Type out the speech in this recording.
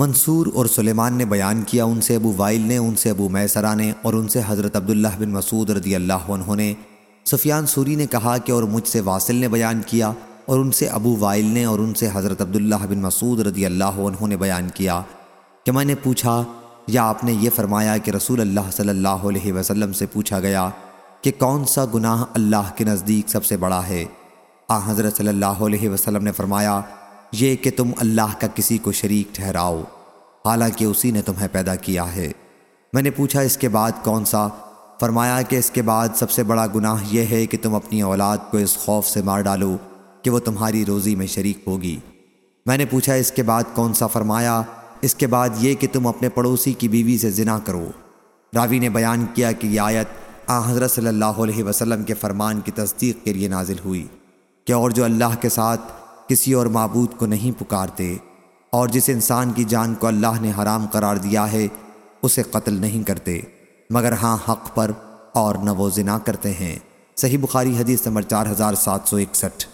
منصور اور سلیمان نے بیان کیا ان سے، ابو وائل نے، ان سے ابو میسرہ نے اور ان سے حضرت عبداللہ بن مسعود رضی اللہ عنہ نے۔ سفیان سوری نے کہا کہ اور مجھ سے واصل نے بیان کیا اور ان سے ابو وائل نے اور ان سے حضرت عبداللہ بن مسعود رضی اللہ عنہ نے بیان کیا کہ میں نے پوچھا، یا آپ نے یہ فرمایا کہ رسول اللہ صلی اللہ علیہ وسلم سے پوچھا گیا کہ کون سا گناہ اللہ کے نزدیک سب سے بڑا ہے؟ آ، حضرت صلی اللہ علیہ وسلم نے فرمایا یہ کہ تم اللہ کا کسی کو شریک ٹھہراؤ۔ حالانکہ اسی نے تمہیں پیدا کیا ہے۔ میں نے پوچھا اس کے بعد کون سا؟ فرمایا کہ اس کے بعد سب سے بڑا گناہ یہ ہے کہ تم اپنی اولاد کو اس خوف سے مار ڈالو کہ وہ تمہاری روزی میں شریک ہوگی۔ میں نے پوچھا اس کے بعد کون سا؟ فرمایا، اس کے بعد یہ کہ تم اپنے پڑوسی کی بیوی سے زنا کرو۔ راوی نے بیان کیا کہ یہ آیت آ حضرت صلی اللہ علیہ وسلم کے فرمان کی تصدیق کے لیے نازل ہوئی کہ اور جو اللہ کے ساتھ کسی اور معبود کو نہیں پکارتے، اور جس انسان کی جان کو اللہ نے حرام قرار دیا ہے، اسے قتل نہیں کرتے۔ مگر ہاں حق پر اور نہ وہ زنا کرتے ہیں۔ صحیح بخاری حدیث نمبر چار ہزار سات سو اکسٹھ۔